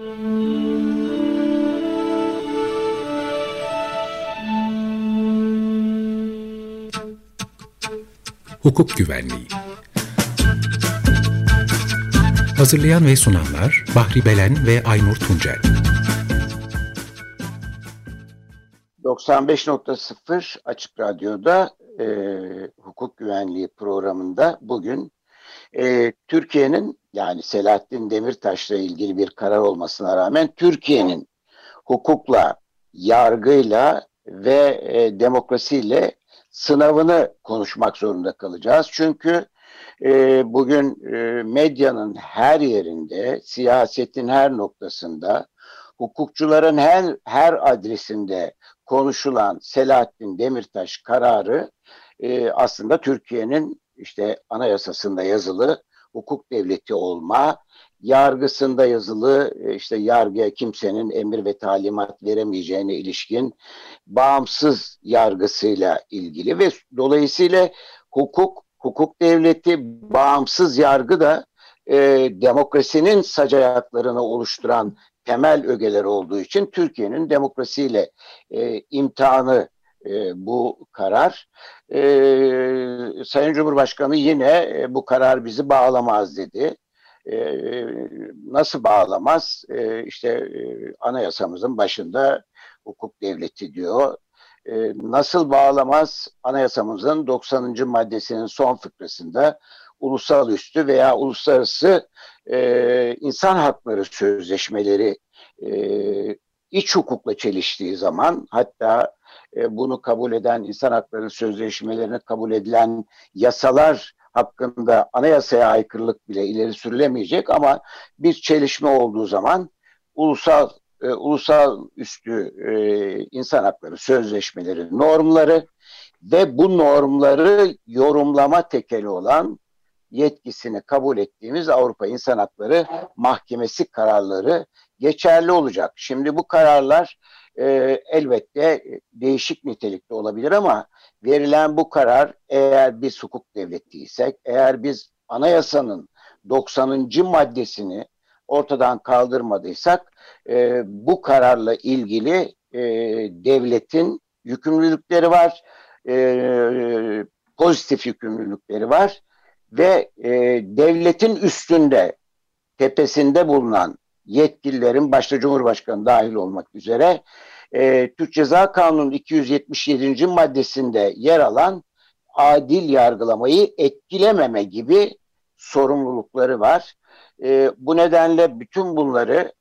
Hukuk Güvenliği. Hazırlayan ve sunanlar Bahri Belen ve Aynur Tuncel. 95.0 Açık Radyo'da e, hukuk güvenliği programında bugün e, Türkiye'nin yani Selahattin Demirtaş'la ilgili bir karar olmasına rağmen Türkiye'nin hukukla, yargıyla ve e, demokrasiyle sınavını konuşmak zorunda kalacağız. Çünkü e, bugün e, medyanın her yerinde, siyasetin her noktasında, hukukçuların her, her adresinde konuşulan Selahattin Demirtaş kararı e, aslında Türkiye'nin işte anayasasında yazılı hukuk devleti olma, yargısında yazılı e, işte yargıya kimsenin emir ve talimat veremeyeceğine ilişkin bağımsız yargısıyla ilgili ve dolayısıyla hukuk, hukuk devleti, bağımsız yargı da e, demokrasinin sac ayaklarını oluşturan temel ögeler olduğu için Türkiye'nin demokrasiyle e, imtihanı e, bu karar. E, Sayın Cumhurbaşkanı yine e, bu karar bizi bağlamaz dedi. E, nasıl bağlamaz? E, işte e, anayasamızın başında hukuk devleti diyor. E, nasıl bağlamaz? Anayasamızın 90. maddesinin son fıkrasında ulusal üstü veya uluslararası e, insan hakları sözleşmeleri e, iç hukukla çeliştiği zaman hatta e, bunu kabul eden insan hakları sözleşmelerini kabul edilen yasalar hakkında anayasaya aykırılık bile ileri sürülemeyecek ama bir çelişme olduğu zaman ulusal e, ulusal üstü e, insan hakları sözleşmeleri normları ve bu normları yorumlama tekeli olan yetkisini kabul ettiğimiz Avrupa İnsan Hakları Mahkemesi kararları geçerli olacak. Şimdi bu kararlar e, elbette değişik nitelikte olabilir ama verilen bu karar eğer biz hukuk devletiysek, eğer biz anayasanın 90. maddesini ortadan kaldırmadıysak e, bu kararla ilgili e, devletin yükümlülükleri var, e, pozitif yükümlülükleri var ve e, devletin üstünde tepesinde bulunan yetkililerin başta Cumhurbaşkanı dahil olmak üzere e, Türk Ceza Kanunu 277. maddesinde yer alan adil yargılamayı etkilememe gibi sorumlulukları var. E, bu nedenle bütün bunları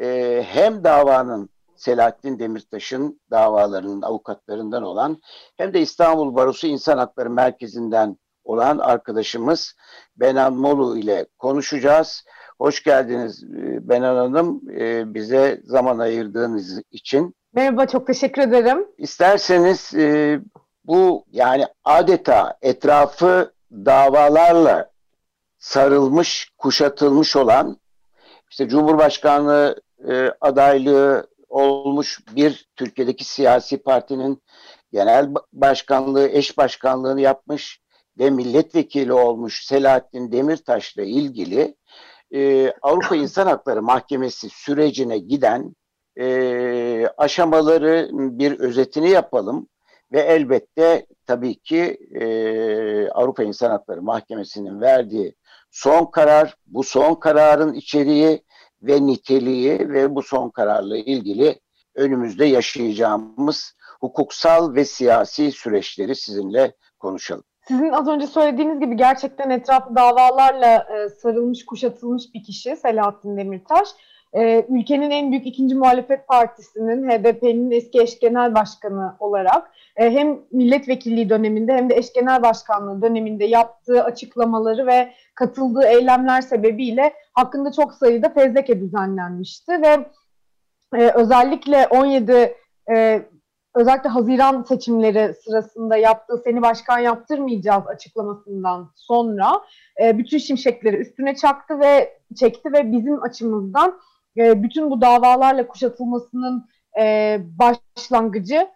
e, hem davanın Selahattin Demirtaş'ın davalarının avukatlarından olan hem de İstanbul Barosu İnsan Hakları Merkezi'nden olan arkadaşımız Benan Molu ile konuşacağız. Hoş geldiniz e, Benan Hanım. E, bize zaman ayırdığınız için. Merhaba, çok teşekkür ederim. İsterseniz e, bu yani adeta etrafı davalarla sarılmış, kuşatılmış olan işte Cumhurbaşkanlığı adaylığı olmuş bir Türkiye'deki siyasi partinin genel başkanlığı, eş başkanlığını yapmış ve milletvekili olmuş Selahattin Demirtaş'la ilgili e, Avrupa İnsan Hakları Mahkemesi sürecine giden e, aşamaları bir özetini yapalım ve elbette tabii ki e, Avrupa İnsan Hakları Mahkemesi'nin verdiği son karar, bu son kararın içeriği ve niteliği ve bu son kararla ilgili önümüzde yaşayacağımız hukuksal ve siyasi süreçleri sizinle konuşalım. Sizin az önce söylediğiniz gibi gerçekten etrafı davalarla e, sarılmış, kuşatılmış bir kişi Selahattin Demirtaş. E, ülkenin en büyük ikinci muhalefet partisinin HDP'nin eski eş genel başkanı olarak e, hem milletvekilliği döneminde hem de eş genel başkanlığı döneminde yaptığı açıklamaları ve katıldığı eylemler sebebiyle hakkında çok sayıda fezleke düzenlenmişti ve e, özellikle 17 e, özellikle Haziran seçimleri sırasında yaptığı seni başkan yaptırmayacağız açıklamasından sonra e, bütün şimşekleri üstüne çaktı ve çekti ve bizim açımızdan e, bütün bu davalarla kuşatılmasının e, başlangıcı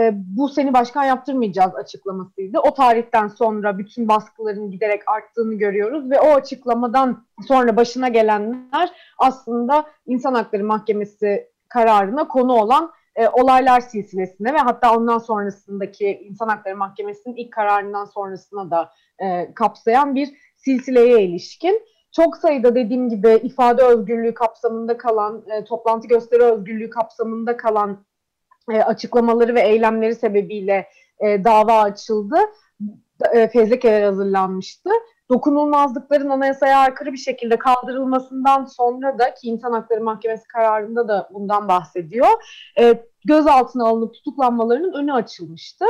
e, bu seni başkan yaptırmayacağız açıklamasıydı. O tarihten sonra bütün baskıların giderek arttığını görüyoruz ve o açıklamadan sonra başına gelenler aslında İnsan Hakları Mahkemesi kararına konu olan e, olaylar silsilesine ve hatta ondan sonrasındaki İnsan Hakları Mahkemesi'nin ilk kararından sonrasına da e, kapsayan bir silsileye ilişkin. Çok sayıda dediğim gibi ifade özgürlüğü kapsamında kalan, e, toplantı gösteri özgürlüğü kapsamında kalan e, açıklamaları ve eylemleri sebebiyle e, dava açıldı. E, fezlekeler hazırlanmıştı. Dokunulmazlıkların anayasaya aykırı bir şekilde kaldırılmasından sonra da ki İnsan Hakları Mahkemesi kararında da bundan bahsediyor. E, gözaltına alınıp tutuklanmalarının önü açılmıştı.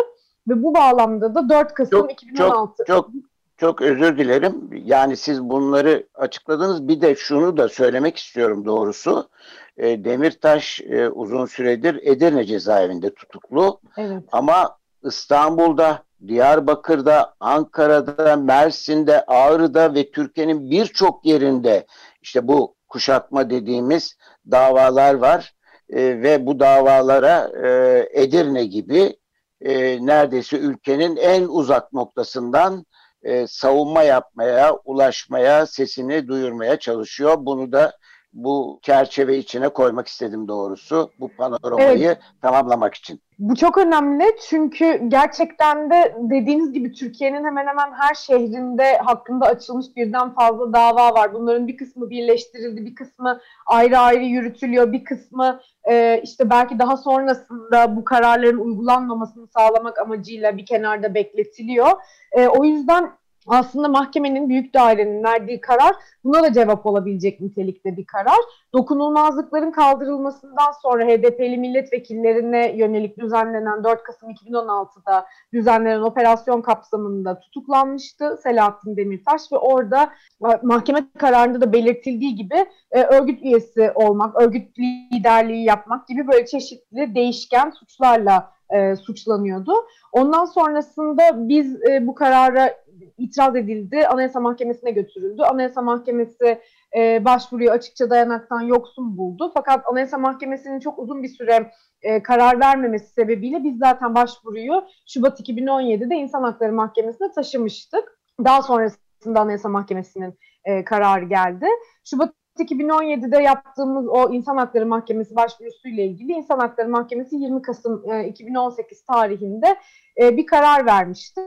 Ve bu bağlamda da 4 Kasım çok, 2016 çok, çok çok özür dilerim. Yani siz bunları açıkladınız. Bir de şunu da söylemek istiyorum doğrusu. E, Demirtaş e, uzun süredir Edirne cezaevinde tutuklu. Evet. Ama İstanbul'da, Diyarbakır'da, Ankara'da, Mersin'de, Ağrı'da ve Türkiye'nin birçok yerinde işte bu kuşatma dediğimiz davalar var. E, ve bu davalara e, Edirne gibi e, neredeyse ülkenin en uzak noktasından e, savunma yapmaya, ulaşmaya, sesini duyurmaya çalışıyor. Bunu da bu çerçeve içine koymak istedim doğrusu. Bu panoramayı evet. tamamlamak için. Bu çok önemli çünkü gerçekten de dediğiniz gibi Türkiye'nin hemen hemen her şehrinde hakkında açılmış birden fazla dava var. Bunların bir kısmı birleştirildi, bir kısmı ayrı ayrı yürütülüyor, bir kısmı e, işte belki daha sonrasında bu kararların uygulanmamasını sağlamak amacıyla bir kenarda bekletiliyor. E, o yüzden aslında mahkemenin büyük dairenin verdiği karar buna da cevap olabilecek nitelikte bir karar. Dokunulmazlıkların kaldırılmasından sonra HDP'li milletvekillerine yönelik düzenlenen 4 Kasım 2016'da düzenlenen operasyon kapsamında tutuklanmıştı Selahattin Demirtaş ve orada e, mahkeme kararında da belirtildiği gibi e, örgüt üyesi olmak, örgüt liderliği yapmak gibi böyle çeşitli değişken suçlarla e, suçlanıyordu. Ondan sonrasında biz e, bu karara itiraz edildi. Anayasa Mahkemesi'ne götürüldü. Anayasa Mahkemesi e, başvuruyu açıkça dayanaktan yoksun buldu. Fakat Anayasa Mahkemesi'nin çok uzun bir süre e, karar vermemesi sebebiyle biz zaten başvuruyu Şubat 2017'de İnsan Hakları Mahkemesi'ne taşımıştık. Daha sonrasında Anayasa Mahkemesi'nin e, kararı geldi. Şubat 2017'de yaptığımız o İnsan Hakları Mahkemesi başvurusuyla ilgili İnsan Hakları Mahkemesi 20 Kasım e, 2018 tarihinde e, bir karar vermişti.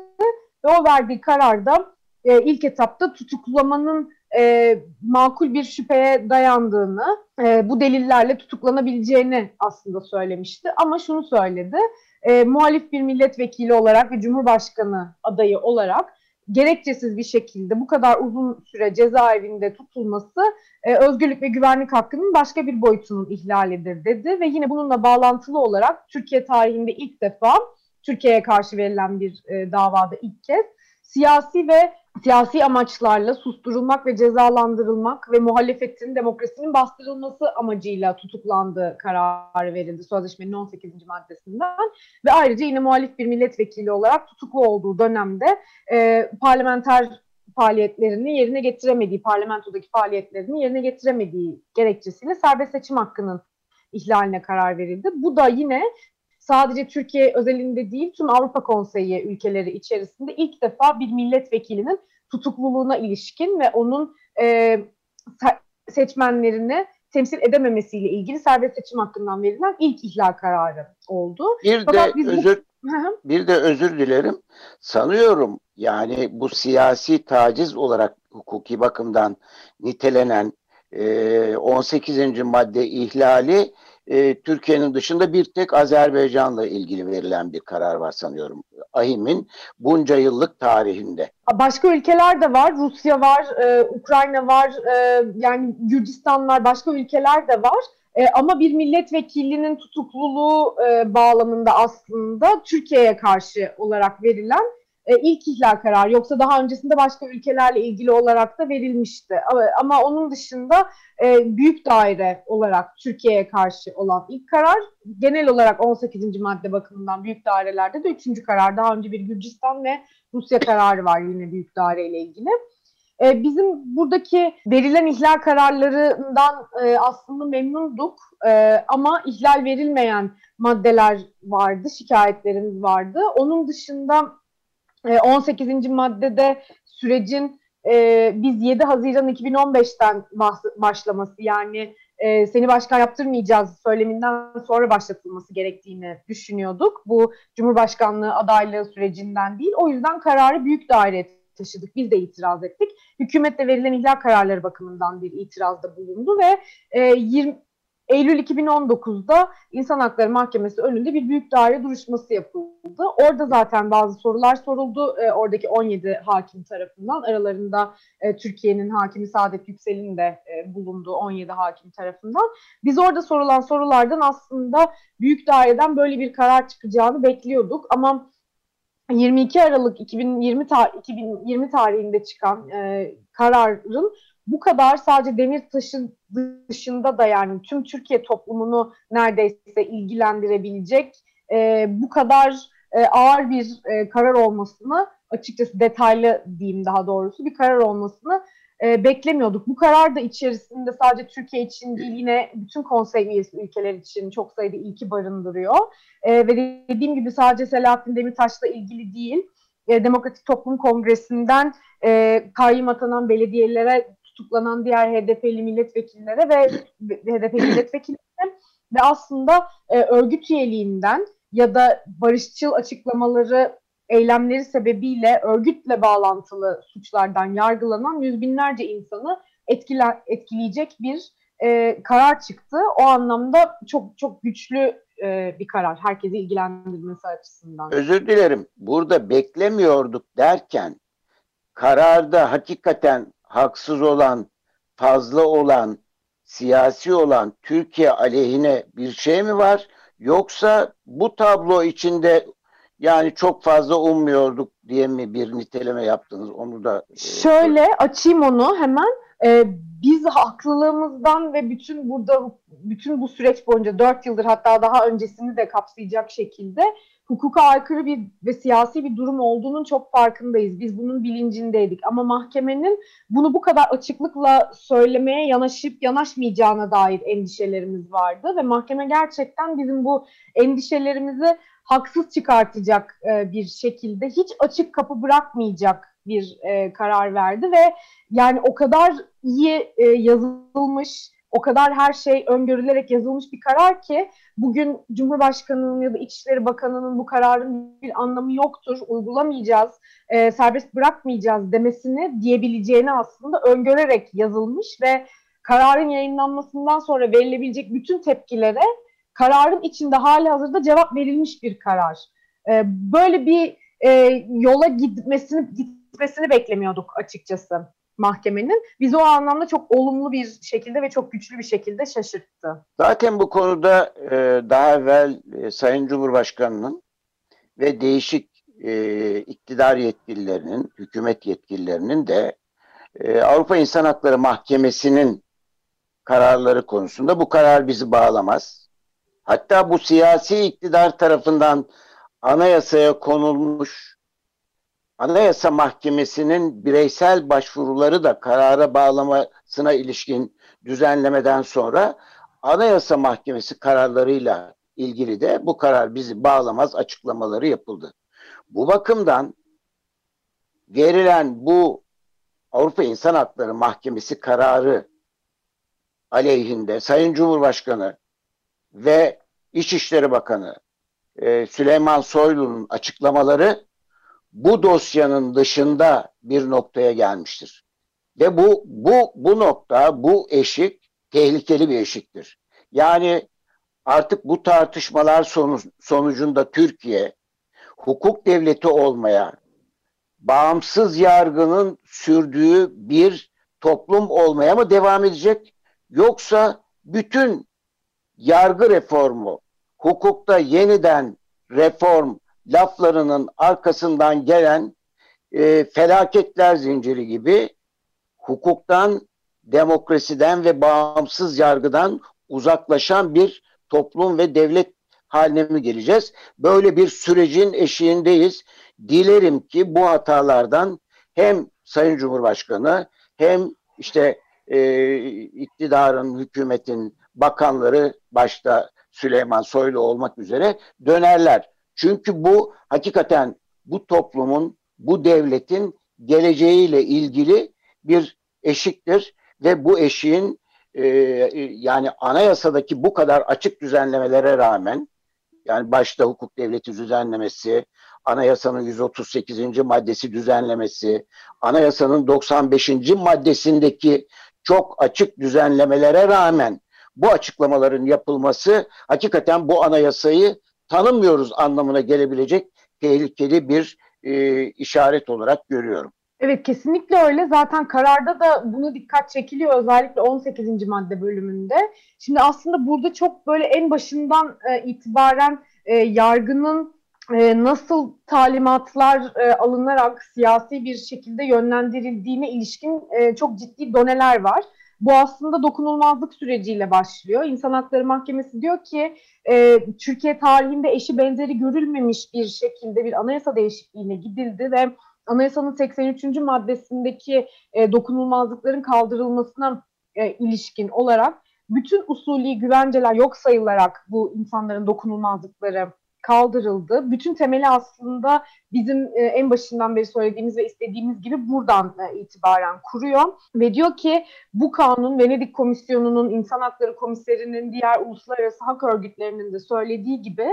Ve o verdiği kararda e, ilk etapta tutuklamanın e, makul bir şüpheye dayandığını, e, bu delillerle tutuklanabileceğini aslında söylemişti. Ama şunu söyledi, e, muhalif bir milletvekili olarak ve Cumhurbaşkanı adayı olarak gerekçesiz bir şekilde bu kadar uzun süre cezaevinde tutulması e, özgürlük ve güvenlik hakkının başka bir boyutunun ihlalidir dedi ve yine bununla bağlantılı olarak Türkiye tarihinde ilk defa Türkiye'ye karşı verilen bir e, davada ilk kez siyasi ve siyasi amaçlarla susturulmak ve cezalandırılmak ve muhalefetin, demokrasinin bastırılması amacıyla tutuklandığı kararı verildi sözleşmenin 18. maddesinden ve ayrıca yine muhalif bir milletvekili olarak tutuklu olduğu dönemde e, parlamenter faaliyetlerini yerine getiremediği, parlamentodaki faaliyetlerini yerine getiremediği gerekçesiyle serbest seçim hakkının ihlaline karar verildi. Bu da yine sadece Türkiye özelinde değil tüm Avrupa Konseyi ülkeleri içerisinde ilk defa bir milletvekilinin tutukluluğuna ilişkin ve onun e, seçmenlerini temsil edememesiyle ilgili serbest seçim hakkından verilen ilk ihlal kararı oldu. Bir Fakat de biz özür bir de özür dilerim. Sanıyorum yani bu siyasi taciz olarak hukuki bakımdan nitelenen e, 18. madde ihlali e, Türkiye'nin dışında bir tek Azerbaycan'la ilgili verilen bir karar var sanıyorum. AHİM'in bunca yıllık tarihinde. Başka ülkeler de var. Rusya var, e, Ukrayna var, e, yani Gürcistan var, başka ülkeler de var. E, ama bir milletvekilinin tutukluluğu e, bağlamında aslında Türkiye'ye karşı olarak verilen e, ilk ihlal kararı yoksa daha öncesinde başka ülkelerle ilgili olarak da verilmişti. Ama, ama onun dışında e, büyük daire olarak Türkiye'ye karşı olan ilk karar genel olarak 18. madde bakımından büyük dairelerde de 3. karar daha önce bir Gürcistan ve Rusya kararı var yine büyük daire ile ilgili. e, bizim buradaki verilen ihlal kararlarından e, aslında memnunduk e, ama ihlal verilmeyen maddeler vardı, şikayetlerimiz vardı. Onun dışında 18. maddede sürecin e, biz 7 Haziran 2015'ten başlaması yani e, seni başkan yaptırmayacağız söyleminden sonra başlatılması gerektiğini düşünüyorduk. Bu Cumhurbaşkanlığı adaylığı sürecinden değil. O yüzden kararı büyük daire taşıdık. Biz de itiraz ettik. Hükümette verilen ihlal kararları bakımından bir itirazda bulundu ve e, 20, Eylül 2019'da İnsan Hakları Mahkemesi önünde bir büyük daire duruşması yapıldı. Orada zaten bazı sorular soruldu. E, oradaki 17 hakim tarafından. Aralarında e, Türkiye'nin hakimi Saadet Yüksel'in de e, bulunduğu 17 hakim tarafından. Biz orada sorulan sorulardan aslında büyük daireden böyle bir karar çıkacağını bekliyorduk. Ama 22 Aralık 2020, tar 2020 tarihinde çıkan e, kararın bu kadar sadece Demirtaş'ın dışında da yani tüm Türkiye toplumunu neredeyse ilgilendirebilecek e, bu kadar e, ağır bir e, karar olmasını açıkçası detaylı diyeyim daha doğrusu bir karar olmasını e, beklemiyorduk. Bu karar da içerisinde sadece Türkiye için değil yine bütün konsey üyesi ülkeler için çok sayıda ilki barındırıyor. E, ve dediğim gibi sadece Selahattin Demirtaş'la ilgili değil, e, Demokratik Toplum Kongresi'nden e, kayyum atanan belediyelere tutuklanan diğer HDP'li milletvekillere ve HDP milletvekillerine ve aslında e, örgüt üyeliğinden ya da barışçıl açıklamaları eylemleri sebebiyle örgütle bağlantılı suçlardan yargılanan yüz binlerce insanı etkile, etkileyecek bir e, karar çıktı. O anlamda çok çok güçlü e, bir karar herkesi ilgilendirmesi açısından. Özür dilerim. Burada beklemiyorduk derken kararda hakikaten haksız olan, fazla olan, siyasi olan Türkiye aleyhine bir şey mi var? Yoksa bu tablo içinde yani çok fazla ummuyorduk diye mi bir niteleme yaptınız? Onu da e, şöyle açayım onu hemen. Ee, biz haklılığımızdan ve bütün burada bütün bu süreç boyunca dört yıldır hatta daha öncesini de kapsayacak şekilde hukuka aykırı bir ve siyasi bir durum olduğunun çok farkındayız. Biz bunun bilincindeydik. Ama mahkemenin bunu bu kadar açıklıkla söylemeye yanaşıp yanaşmayacağına dair endişelerimiz vardı. Ve mahkeme gerçekten bizim bu endişelerimizi haksız çıkartacak e, bir şekilde hiç açık kapı bırakmayacak bir e, karar verdi. Ve yani o kadar iyi e, yazılmış o kadar her şey öngörülerek yazılmış bir karar ki bugün Cumhurbaşkanı'nın ya da İçişleri Bakanı'nın bu kararın bir anlamı yoktur, uygulamayacağız, e, serbest bırakmayacağız demesini diyebileceğini aslında öngörerek yazılmış ve kararın yayınlanmasından sonra verilebilecek bütün tepkilere kararın içinde hali hazırda cevap verilmiş bir karar. E, böyle bir e, yola gitmesini gitmesini beklemiyorduk açıkçası mahkemenin bizi o anlamda çok olumlu bir şekilde ve çok güçlü bir şekilde şaşırttı. Zaten bu konuda e, daha evvel e, Sayın Cumhurbaşkanı'nın ve değişik e, iktidar yetkililerinin, hükümet yetkililerinin de e, Avrupa İnsan Hakları Mahkemesi'nin kararları konusunda bu karar bizi bağlamaz. Hatta bu siyasi iktidar tarafından anayasaya konulmuş Anayasa Mahkemesi'nin bireysel başvuruları da karara bağlamasına ilişkin düzenlemeden sonra Anayasa Mahkemesi kararlarıyla ilgili de bu karar bizi bağlamaz açıklamaları yapıldı. Bu bakımdan verilen bu Avrupa İnsan Hakları Mahkemesi kararı aleyhinde Sayın Cumhurbaşkanı ve İçişleri Bakanı e, Süleyman Soylu'nun açıklamaları bu dosyanın dışında bir noktaya gelmiştir. Ve bu bu bu nokta, bu eşik tehlikeli bir eşiktir. Yani artık bu tartışmalar sonuç, sonucunda Türkiye hukuk devleti olmaya, bağımsız yargının sürdüğü bir toplum olmaya mı devam edecek? Yoksa bütün yargı reformu, hukukta yeniden reform laflarının arkasından gelen e, felaketler zinciri gibi hukuktan, demokrasiden ve bağımsız yargıdan uzaklaşan bir toplum ve devlet haline mi geleceğiz? Böyle bir sürecin eşiğindeyiz. Dilerim ki bu hatalardan hem Sayın Cumhurbaşkanı hem işte e, iktidarın, hükümetin bakanları başta Süleyman Soylu olmak üzere dönerler. Çünkü bu hakikaten bu toplumun, bu devletin geleceğiyle ilgili bir eşiktir ve bu eşiğin e, yani anayasadaki bu kadar açık düzenlemelere rağmen yani başta hukuk devleti düzenlemesi, anayasanın 138. maddesi düzenlemesi, anayasanın 95. maddesindeki çok açık düzenlemelere rağmen bu açıklamaların yapılması hakikaten bu anayasayı tanımıyoruz anlamına gelebilecek tehlikeli bir e, işaret olarak görüyorum. Evet kesinlikle öyle. Zaten kararda da bunu dikkat çekiliyor özellikle 18. madde bölümünde. Şimdi aslında burada çok böyle en başından e, itibaren e, yargının e, nasıl talimatlar e, alınarak siyasi bir şekilde yönlendirildiğine ilişkin e, çok ciddi doneler var. Bu aslında dokunulmazlık süreciyle başlıyor. İnsan Hakları Mahkemesi diyor ki e, Türkiye tarihinde eşi benzeri görülmemiş bir şekilde bir anayasa değişikliğine gidildi ve anayasanın 83. maddesindeki e, dokunulmazlıkların kaldırılmasına e, ilişkin olarak bütün usulü güvenceler yok sayılarak bu insanların dokunulmazlıkları kaldırıldı. Bütün temeli aslında bizim e, en başından beri söylediğimiz ve istediğimiz gibi buradan e, itibaren kuruyor. Ve diyor ki bu kanun Venedik Komisyonu'nun, İnsan Hakları Komiserinin, diğer uluslararası hak örgütlerinin de söylediği gibi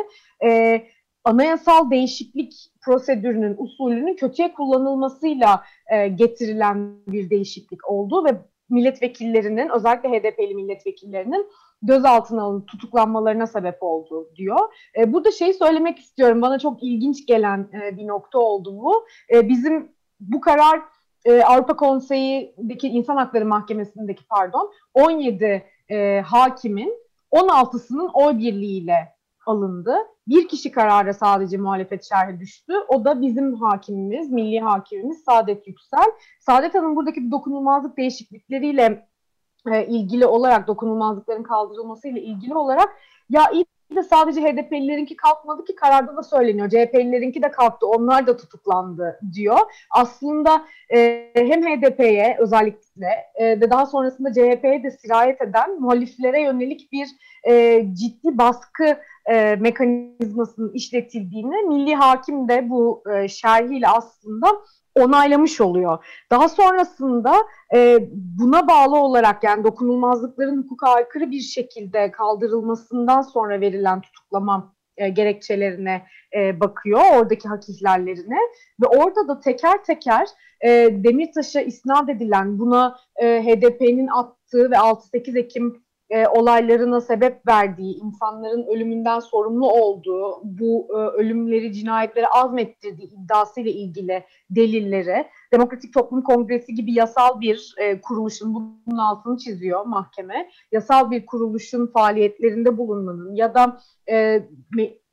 e, anayasal değişiklik prosedürünün, usulünün kötüye kullanılmasıyla e, getirilen bir değişiklik oldu ve milletvekillerinin özellikle HDP'li milletvekillerinin gözaltına alınıp tutuklanmalarına sebep oldu diyor. E, burada şey söylemek istiyorum. Bana çok ilginç gelen e, bir nokta oldu bu. E, bizim bu karar e, Avrupa Konseyi'deki İnsan Hakları Mahkemesi'ndeki pardon 17 e, hakimin 16'sının oy birliğiyle alındı. Bir kişi karara sadece muhalefet şerhi düştü. O da bizim hakimimiz, milli hakimimiz Saadet Yüksel. Saadet Hanım buradaki dokunulmazlık değişiklikleriyle e, ilgili olarak dokunulmazlıkların kaldırılmasıyla ilgili olarak ya iyi de sadece HDP'lilerinki kalkmadı ki kararda da söyleniyor. CHP'lilerinki de kalktı. Onlar da tutuklandı diyor. Aslında e, hem HDP'ye özellikle e, ve daha sonrasında CHP'ye de sirayet eden muhaliflere yönelik bir e, ciddi baskı e, mekanizmasının işletildiğini Milli Hakim de bu e, şerhiyle aslında onaylamış oluyor. Daha sonrasında e, buna bağlı olarak yani dokunulmazlıkların hukuka aykırı bir şekilde kaldırılmasından sonra verilen tutuklama e, gerekçelerine e, bakıyor, oradaki hak ihlallerine ve orada da teker teker e, Demirtaş'a isnat edilen buna e, HDP'nin attığı ve 6-8 Ekim e, olaylarına sebep verdiği, insanların ölümünden sorumlu olduğu, bu e, ölümleri, cinayetleri azmettirdiği iddiasıyla ilgili delilleri Demokratik Toplum Kongresi gibi yasal bir e, kuruluşun bunun altını çiziyor mahkeme. Yasal bir kuruluşun faaliyetlerinde bulunmanın ya da e,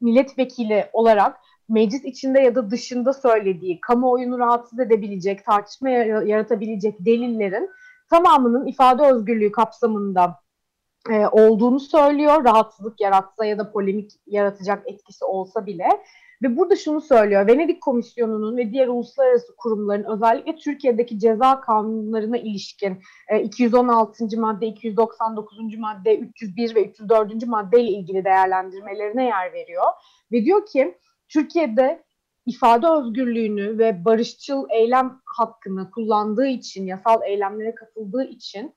milletvekili olarak meclis içinde ya da dışında söylediği, kamuoyunu rahatsız edebilecek, tartışma yaratabilecek delillerin tamamının ifade özgürlüğü kapsamında e, olduğunu söylüyor. Rahatsızlık yaratsa ya da polemik yaratacak etkisi olsa bile. Ve burada şunu söylüyor. Venedik Komisyonu'nun ve diğer uluslararası kurumların özellikle Türkiye'deki ceza kanunlarına ilişkin e, 216. madde, 299. madde, 301 ve 304. madde ile ilgili değerlendirmelerine yer veriyor. Ve diyor ki Türkiye'de ifade özgürlüğünü ve barışçıl eylem hakkını kullandığı için, yasal eylemlere katıldığı için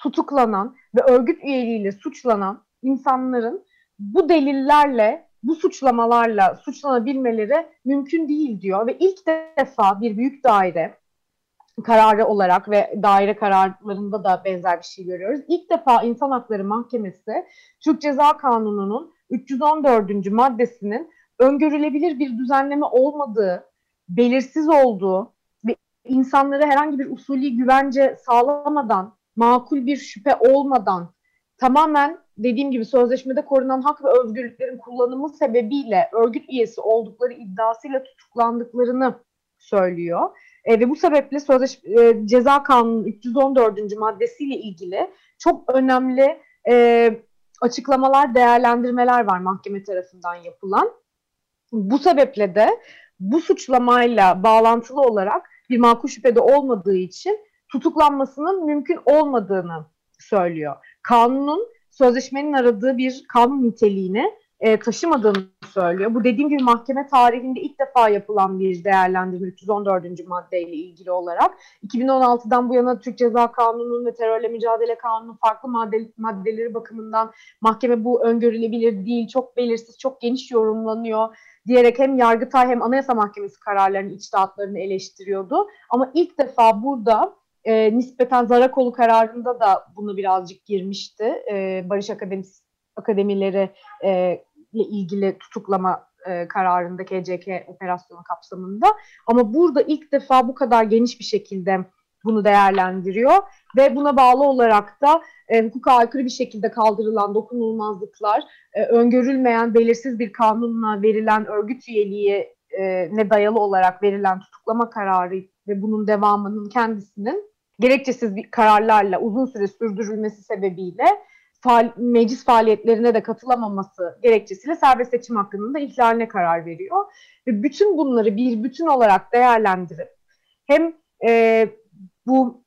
tutuklanan ve örgüt üyeliğiyle suçlanan insanların bu delillerle, bu suçlamalarla suçlanabilmeleri mümkün değil diyor ve ilk defa bir büyük daire kararı olarak ve daire kararlarında da benzer bir şey görüyoruz. İlk defa İnsan Hakları Mahkemesi Türk Ceza Kanunu'nun 314. maddesinin öngörülebilir bir düzenleme olmadığı, belirsiz olduğu ve insanlara herhangi bir usulü güvence sağlamadan makul bir şüphe olmadan tamamen dediğim gibi sözleşmede korunan hak ve özgürlüklerin kullanımı sebebiyle örgüt üyesi oldukları iddiasıyla tutuklandıklarını söylüyor. E, ve bu sebeple sözleş e, ceza kanunu 314. maddesiyle ilgili çok önemli e, açıklamalar, değerlendirmeler var mahkeme tarafından yapılan. Bu sebeple de bu suçlamayla bağlantılı olarak bir makul şüphede olmadığı için tutuklanmasının mümkün olmadığını söylüyor. Kanunun sözleşmenin aradığı bir kanun niteliğine e, taşımadığını söylüyor. Bu dediğim gibi mahkeme tarihinde ilk defa yapılan bir değerlendirme 314. maddeyle ilgili olarak. 2016'dan bu yana Türk Ceza Kanunu'nun ve terörle mücadele kanunun farklı madde, maddeleri bakımından mahkeme bu öngörülebilir değil, çok belirsiz, çok geniş yorumlanıyor diyerek hem Yargıtay hem Anayasa Mahkemesi kararlarının içtihatlarını eleştiriyordu. Ama ilk defa burada e, nispeten Zarakoğlu kararında da bunu birazcık girmişti. E, Barış Akademisi akademileri e, ile ilgili tutuklama e, kararında KCK operasyonu kapsamında. Ama burada ilk defa bu kadar geniş bir şekilde bunu değerlendiriyor ve buna bağlı olarak da e, hukuka aykırı bir şekilde kaldırılan dokunulmazlıklar, e, öngörülmeyen belirsiz bir kanunla verilen örgüt üyeliği ne dayalı olarak verilen tutuklama kararı ve bunun devamının kendisinin gerekçesiz bir kararlarla uzun süre sürdürülmesi sebebiyle faal, meclis faaliyetlerine de katılamaması gerekçesiyle serbest seçim hakkının da ihlaline karar veriyor. Ve bütün bunları bir bütün olarak değerlendirip hem e, bu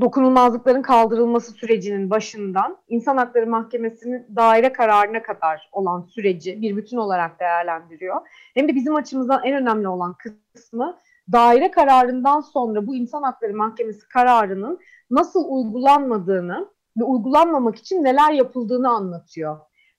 dokunulmazlıkların kaldırılması sürecinin başından İnsan Hakları Mahkemesi'nin daire kararına kadar olan süreci bir bütün olarak değerlendiriyor. Hem de bizim açımızdan en önemli olan kısmı daire kararından sonra bu İnsan Hakları Mahkemesi kararının nasıl uygulanmadığını ve uygulanmamak için neler yapıldığını anlatıyor.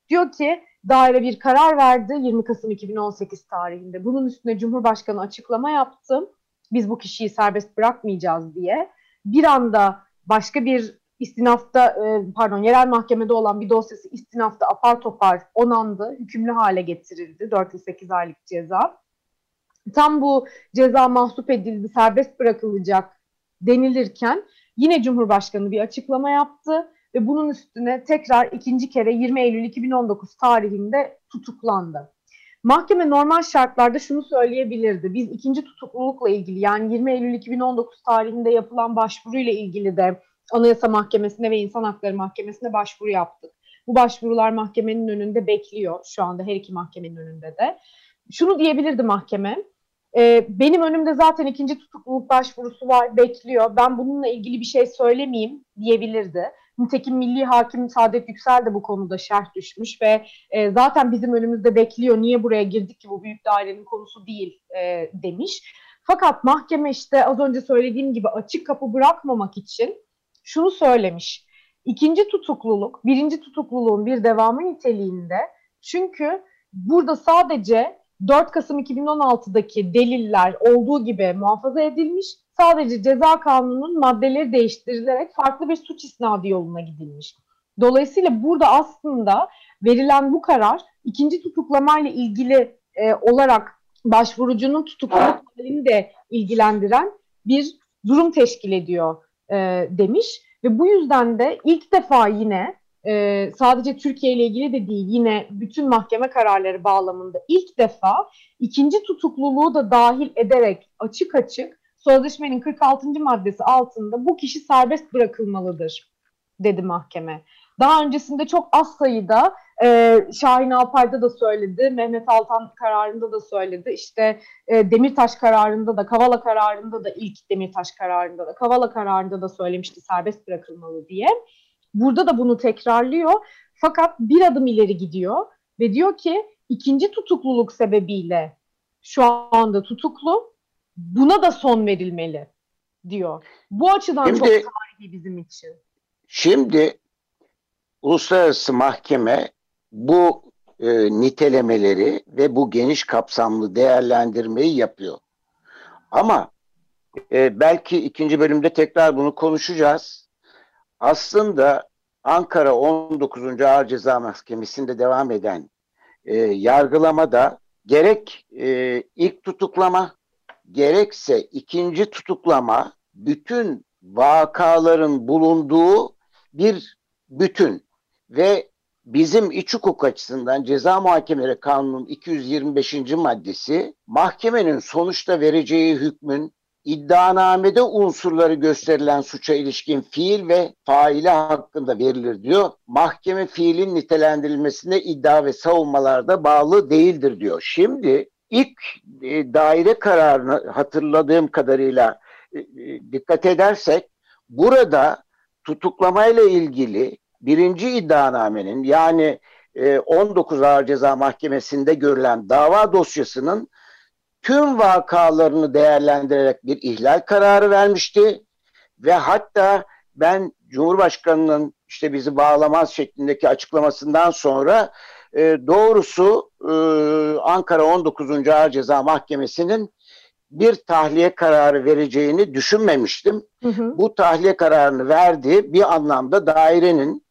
Diyor ki daire bir karar verdi 20 Kasım 2018 tarihinde. Bunun üstüne Cumhurbaşkanı açıklama yaptı. Biz bu kişiyi serbest bırakmayacağız diye. Bir anda başka bir istinafta e, pardon yerel mahkemede olan bir dosyası istinafta apar topar onandı. Hükümlü hale getirildi. 4 yıl 8 aylık ceza. Tam bu ceza mahsup edildi, serbest bırakılacak denilirken Yine Cumhurbaşkanı bir açıklama yaptı ve bunun üstüne tekrar ikinci kere 20 Eylül 2019 tarihinde tutuklandı. Mahkeme normal şartlarda şunu söyleyebilirdi. Biz ikinci tutuklulukla ilgili yani 20 Eylül 2019 tarihinde yapılan başvuruyla ilgili de Anayasa Mahkemesi'ne ve İnsan Hakları Mahkemesi'ne başvuru yaptık. Bu başvurular mahkemenin önünde bekliyor şu anda her iki mahkemenin önünde de. Şunu diyebilirdi mahkeme. E, benim önümde zaten ikinci tutukluluk başvurusu var, bekliyor. Ben bununla ilgili bir şey söylemeyeyim diyebilirdi. Nitekim Milli Hakim Saadet Yüksel de bu konuda şerh düşmüş ve e, zaten bizim önümüzde bekliyor. Niye buraya girdik ki bu büyük dairenin konusu değil e, demiş. Fakat mahkeme işte az önce söylediğim gibi açık kapı bırakmamak için şunu söylemiş. İkinci tutukluluk, birinci tutukluluğun bir devamı niteliğinde. Çünkü burada sadece 4 Kasım 2016'daki deliller olduğu gibi muhafaza edilmiş. Sadece ceza kanununun maddeleri değiştirilerek farklı bir suç isnadı yoluna gidilmiş. Dolayısıyla burada aslında verilen bu karar ikinci tutuklamayla ilgili e, olarak başvurucunun tutukluluk halini de ilgilendiren bir durum teşkil ediyor e, demiş. Ve bu yüzden de ilk defa yine e, sadece Türkiye ile ilgili de değil yine bütün mahkeme kararları bağlamında ilk defa ikinci tutukluluğu da dahil ederek açık açık sözleşmenin 46. maddesi altında bu kişi serbest bırakılmalıdır dedi mahkeme. Daha öncesinde çok az sayıda e, Şahin Alpay'da da söyledi, Mehmet Altan kararında da söyledi, işte e, Demirtaş kararında da, Kavala kararında da ilk Demirtaş kararında da, Kavala kararında da söylemişti serbest bırakılmalı diye. Burada da bunu tekrarlıyor. Fakat bir adım ileri gidiyor ve diyor ki ikinci tutukluluk sebebiyle şu anda tutuklu. Buna da son verilmeli diyor. Bu açıdan şimdi, çok tarihi bizim için. Şimdi uluslararası mahkeme bu e, nitelemeleri ve bu geniş kapsamlı değerlendirmeyi yapıyor. Ama e, belki ikinci bölümde tekrar bunu konuşacağız aslında Ankara 19. Ağır Ceza Mahkemesi'nde devam eden e, yargılamada gerek e, ilk tutuklama gerekse ikinci tutuklama bütün vakaların bulunduğu bir bütün ve bizim iç hukuk açısından ceza muhakemeleri kanunun 225. maddesi mahkemenin sonuçta vereceği hükmün iddianamede unsurları gösterilen suça ilişkin fiil ve faile hakkında verilir diyor. Mahkeme fiilin nitelendirilmesine iddia ve savunmalarda bağlı değildir diyor. Şimdi ilk e, daire kararını hatırladığım kadarıyla e, e, dikkat edersek burada tutuklamayla ilgili birinci iddianamenin yani 19 Ağır Ceza Mahkemesi'nde görülen dava dosyasının tüm vakalarını değerlendirerek bir ihlal kararı vermişti ve hatta ben Cumhurbaşkanı'nın işte bizi bağlamaz şeklindeki açıklamasından sonra e, doğrusu e, Ankara 19. Ağır Ceza Mahkemesi'nin bir tahliye kararı vereceğini düşünmemiştim. Hı hı. Bu tahliye kararını verdi. Bir anlamda dairenin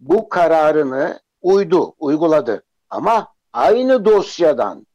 bu kararını uydu, uyguladı. Ama aynı dosyadan,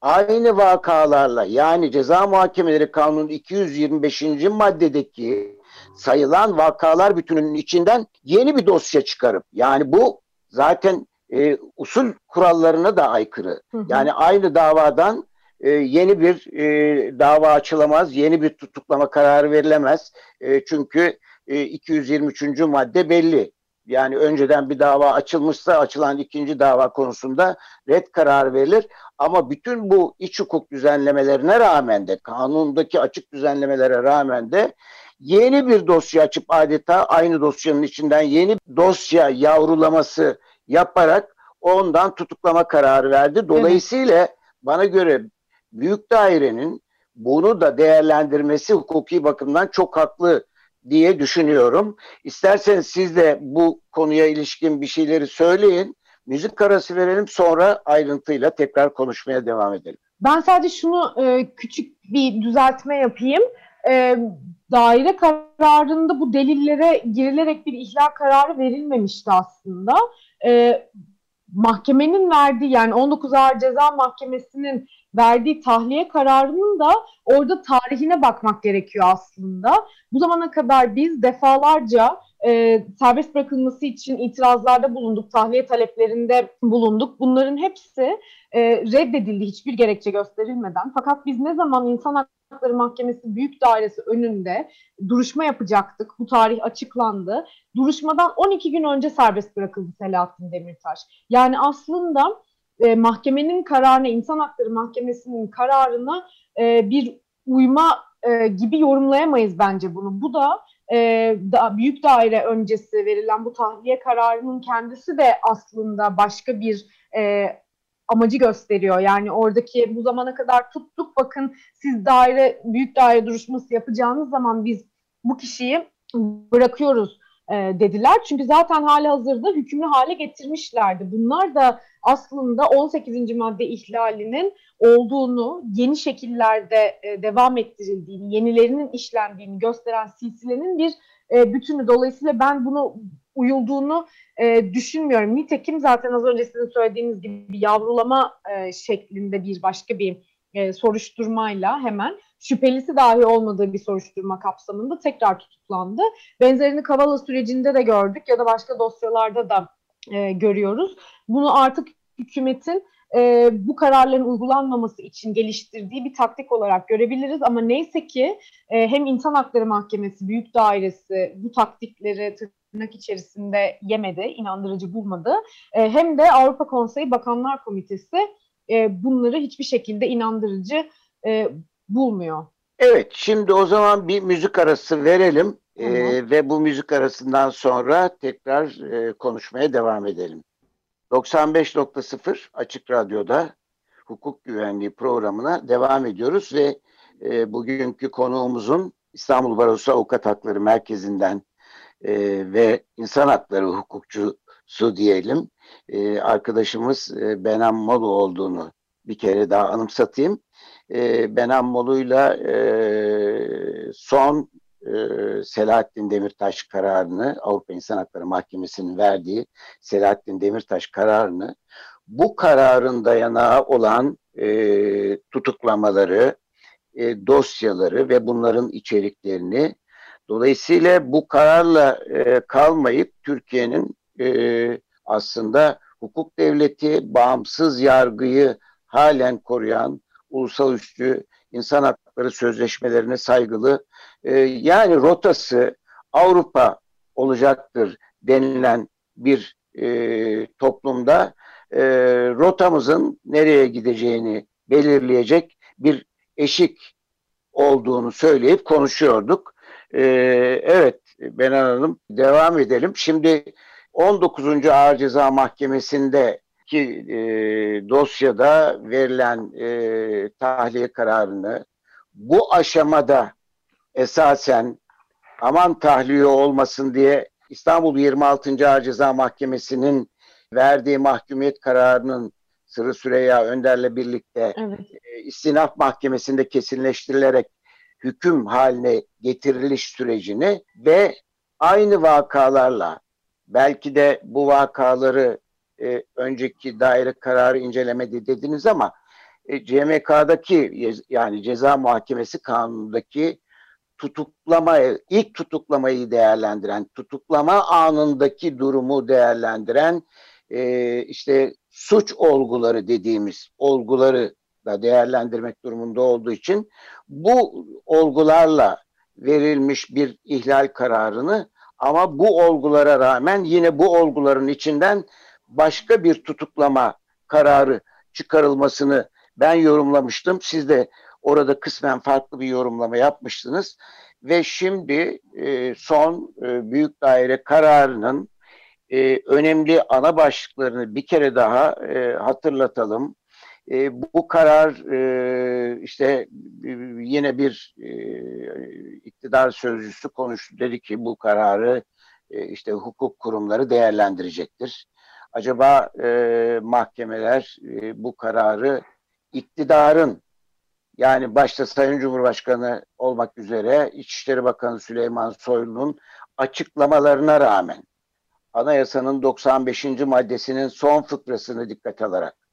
aynı vakalarla yani ceza muhakemeleri kanunun 225. maddedeki sayılan vakalar bütününün içinden yeni bir dosya çıkarıp yani bu zaten e, usul kurallarına da aykırı. Hı hı. Yani aynı davadan e, yeni bir e, dava açılamaz, yeni bir tutuklama kararı verilemez. E, çünkü e, 223. madde belli. Yani önceden bir dava açılmışsa açılan ikinci dava konusunda red kararı verilir. Ama bütün bu iç hukuk düzenlemelerine rağmen de kanundaki açık düzenlemelere rağmen de yeni bir dosya açıp adeta aynı dosyanın içinden yeni dosya yavrulaması yaparak ondan tutuklama kararı verdi. Dolayısıyla evet. bana göre büyük dairenin bunu da değerlendirmesi hukuki bakımdan çok haklı diye düşünüyorum. İsterseniz siz de bu konuya ilişkin bir şeyleri söyleyin. Müzik arası verelim sonra ayrıntıyla tekrar konuşmaya devam edelim. Ben sadece şunu e, küçük bir düzeltme yapayım. E, daire kararında bu delillere girilerek bir ihlal kararı verilmemişti aslında. E, mahkemenin verdiği yani 19 Ağır Ceza Mahkemesi'nin verdiği tahliye kararının da orada tarihine bakmak gerekiyor aslında. Bu zamana kadar biz defalarca e, serbest bırakılması için itirazlarda bulunduk, tahliye taleplerinde bulunduk. Bunların hepsi e, reddedildi hiçbir gerekçe gösterilmeden. Fakat biz ne zaman insan Hakları Mahkemesi Büyük Dairesi önünde duruşma yapacaktık. Bu tarih açıklandı. Duruşmadan 12 gün önce serbest bırakıldı Selahattin Demirtaş. Yani aslında e, mahkemenin kararına, İnsan Hakları Mahkemesi'nin kararına e, bir uyma e, gibi yorumlayamayız bence bunu. Bu da e, da, büyük daire öncesi verilen bu tahliye kararının kendisi de aslında başka bir e, amacı gösteriyor. Yani oradaki bu zamana kadar tuttuk bakın siz daire büyük daire duruşması yapacağınız zaman biz bu kişiyi bırakıyoruz e, dediler. Çünkü zaten hali hazırda hükümlü hale getirmişlerdi. Bunlar da aslında 18. madde ihlalinin olduğunu, yeni şekillerde e, devam ettirildiğini, yenilerinin işlendiğini gösteren silsilenin bir e, bütünü. Dolayısıyla ben bunu uyulduğunu e, düşünmüyorum. Nitekim zaten az önce sizin söylediğiniz gibi yavrulama e, şeklinde bir başka bir e, soruşturmayla hemen şüphelisi dahi olmadığı bir soruşturma kapsamında tekrar tutuklandı. Benzerini Kavala sürecinde de gördük ya da başka dosyalarda da e, görüyoruz. Bunu artık hükümetin e, bu kararların uygulanmaması için geliştirdiği bir taktik olarak görebiliriz. Ama neyse ki e, hem İnsan Hakları Mahkemesi Büyük Dairesi bu taktikleri tırnak içerisinde yemedi, inandırıcı bulmadı. E, hem de Avrupa Konseyi Bakanlar Komitesi e, bunları hiçbir şekilde inandırıcı e, bulmuyor. Evet, şimdi o zaman bir müzik arası verelim e, ve bu müzik arasından sonra tekrar e, konuşmaya devam edelim. 95.0 Açık Radyo'da hukuk güvenliği programına devam ediyoruz ve e, bugünkü konuğumuzun İstanbul Barosu Avukat Hakları Merkezi'nden e, ve insan hakları hukukçusu diyelim e, arkadaşımız e, Benan Molu olduğunu bir kere daha anımsatayım. E, Benan Molu'yla e, son e, Selahattin Demirtaş kararını Avrupa İnsan Hakları Mahkemesi'nin verdiği Selahattin Demirtaş kararını bu kararın dayanağı olan e, tutuklamaları, e, dosyaları ve bunların içeriklerini dolayısıyla bu kararla e, kalmayıp Türkiye'nin e, aslında hukuk devleti, bağımsız yargıyı halen koruyan ulusal üstü insan hakları sözleşmelerine saygılı e, yani rotası Avrupa olacaktır denilen bir e, toplumda e, rotamızın nereye gideceğini belirleyecek bir eşik olduğunu söyleyip konuşuyorduk. Ee, evet Benan Hanım devam edelim. Şimdi 19. Ağır Ceza Mahkemesi'nde ki e, dosyada verilen e, tahliye kararını bu aşamada esasen aman tahliye olmasın diye İstanbul 26. Ağır Ceza Mahkemesi'nin verdiği mahkumiyet kararının Sırrı Süreyya Önder'le birlikte evet. e, istinaf mahkemesinde kesinleştirilerek hüküm haline getiriliş sürecini ve aynı vakalarla belki de bu vakaları e, önceki daire kararı incelemedi dediniz ama e, CMK'daki yani ceza muhakemesi kanunundaki tutuklama ilk tutuklamayı değerlendiren, tutuklama anındaki durumu değerlendiren e, işte suç olguları dediğimiz olguları da değerlendirmek durumunda olduğu için bu olgularla verilmiş bir ihlal kararını ama bu olgulara rağmen yine bu olguların içinden başka bir tutuklama kararı çıkarılmasını ben yorumlamıştım. Siz de orada kısmen farklı bir yorumlama yapmıştınız. Ve şimdi e, son e, büyük daire kararının e, önemli ana başlıklarını bir kere daha e, hatırlatalım. E, bu karar e, işte e, yine bir e, iktidar sözcüsü konuştu. Dedi ki bu kararı e, işte hukuk kurumları değerlendirecektir. Acaba e, mahkemeler e, bu kararı iktidarın yani başta Sayın Cumhurbaşkanı olmak üzere İçişleri Bakanı Süleyman Soylu'nun açıklamalarına rağmen anayasanın 95. maddesinin son fıkrasını dikkat alarak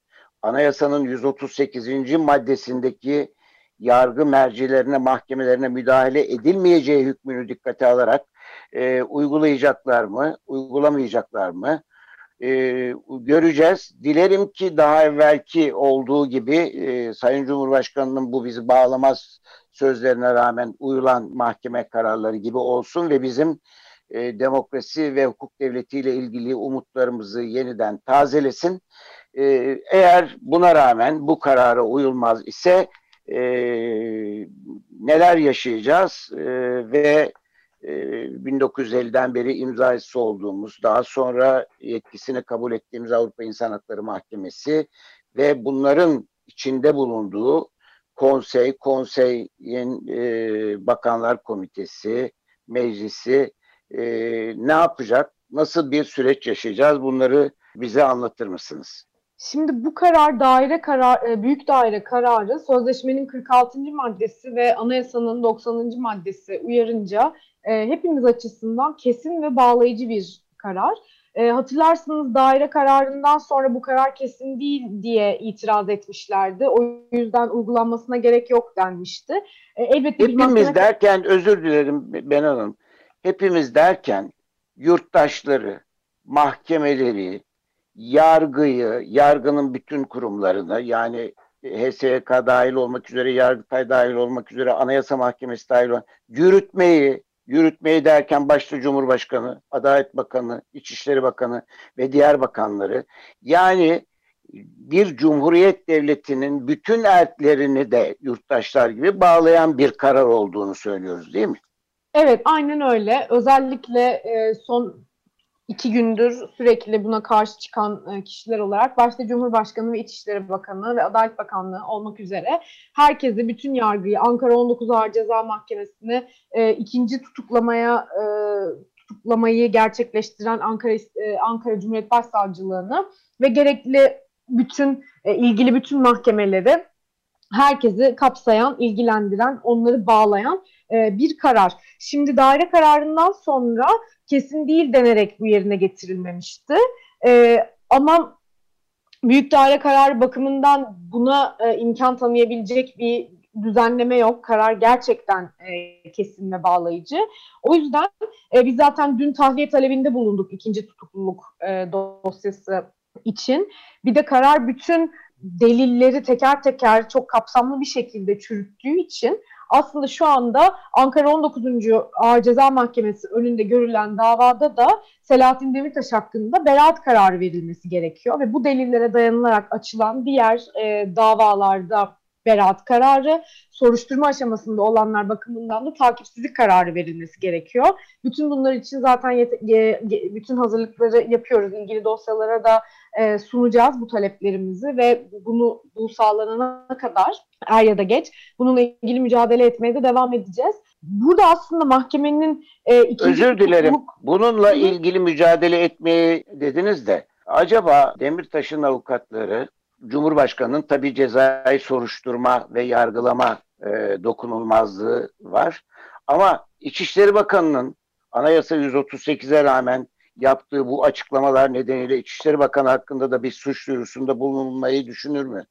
anayasanın 138. maddesindeki yargı mercilerine, mahkemelerine müdahale edilmeyeceği hükmünü dikkate alarak e, uygulayacaklar mı, uygulamayacaklar mı? E, göreceğiz. Dilerim ki daha evvelki olduğu gibi e, Sayın Cumhurbaşkanı'nın bu bizi bağlamaz sözlerine rağmen uyulan mahkeme kararları gibi olsun ve bizim e, demokrasi ve hukuk devletiyle ilgili umutlarımızı yeniden tazelesin. E, eğer buna rağmen bu karara uyulmaz ise e, neler yaşayacağız? E, ve e, 1950'den beri imzacısı olduğumuz, daha sonra yetkisini kabul ettiğimiz Avrupa İnsan Hakları Mahkemesi ve bunların içinde bulunduğu konsey, konseyin e, bakanlar komitesi, meclisi e, ne yapacak, nasıl bir süreç yaşayacağız? Bunları bize anlatır mısınız? Şimdi bu karar daire karar e, büyük daire kararı sözleşmenin 46. maddesi ve anayasanın 90. maddesi uyarınca e, hepimiz açısından kesin ve bağlayıcı bir karar. E, hatırlarsınız daire kararından sonra bu karar kesin değil diye itiraz etmişlerdi. O yüzden uygulanmasına gerek yok denmişti. E, elbette hepimiz mahkeme... derken özür dilerim Ben Hanım. Hepimiz derken yurttaşları, mahkemeleri, yargıyı, yargının bütün kurumlarını yani HSYK dahil olmak üzere, Yargıtay dahil olmak üzere, Anayasa Mahkemesi dahil olmak yürütmeyi, yürütmeyi derken başta Cumhurbaşkanı, Adalet Bakanı, İçişleri Bakanı ve diğer bakanları yani bir cumhuriyet devletinin bütün erklerini de yurttaşlar gibi bağlayan bir karar olduğunu söylüyoruz değil mi? Evet aynen öyle. Özellikle e, son iki gündür sürekli buna karşı çıkan e, kişiler olarak başta Cumhurbaşkanı ve İçişleri Bakanı ve Adalet Bakanlığı olmak üzere herkesi bütün yargıyı Ankara 19 Ağır Ceza Mahkemesi'ni e, ikinci tutuklamaya e, tutuklamayı gerçekleştiren Ankara e, Ankara Cumhuriyet Başsavcılığını ve gerekli bütün e, ilgili bütün mahkemeleri herkesi kapsayan, ilgilendiren, onları bağlayan e, bir karar. Şimdi daire kararından sonra kesin değil denerek bu yerine getirilmemişti. E, ama büyük daire kararı bakımından buna e, imkan tanıyabilecek bir düzenleme yok. Karar gerçekten e, kesin ve bağlayıcı. O yüzden e, biz zaten dün tahliye talebinde bulunduk ikinci tutukluluk e, dosyası için. Bir de karar bütün delilleri teker teker çok kapsamlı bir şekilde çürüttüğü için aslında şu anda Ankara 19. Ağır Ceza Mahkemesi önünde görülen davada da Selahattin Demirtaş hakkında beraat kararı verilmesi gerekiyor ve bu delillere dayanılarak açılan diğer e, davalarda beraat kararı, soruşturma aşamasında olanlar bakımından da takipsizlik kararı verilmesi gerekiyor. Bütün bunlar için zaten bütün hazırlıkları yapıyoruz. İlgili dosyalara da e, sunacağız bu taleplerimizi ve bunu bu sağlanana kadar er ya da geç bununla ilgili mücadele etmeye de devam edeceğiz. Burada aslında mahkemenin e, ikinci Özür dilerim. Hukuk... Bununla ilgili mücadele etmeyi dediniz de acaba Demirtaş'ın avukatları Cumhurbaşkanı'nın tabi cezai soruşturma ve yargılama e, dokunulmazlığı var. Ama İçişleri Bakanı'nın Anayasa 138'e rağmen yaptığı bu açıklamalar nedeniyle İçişleri Bakanı hakkında da bir suç duyurusunda bulunmayı düşünür mü?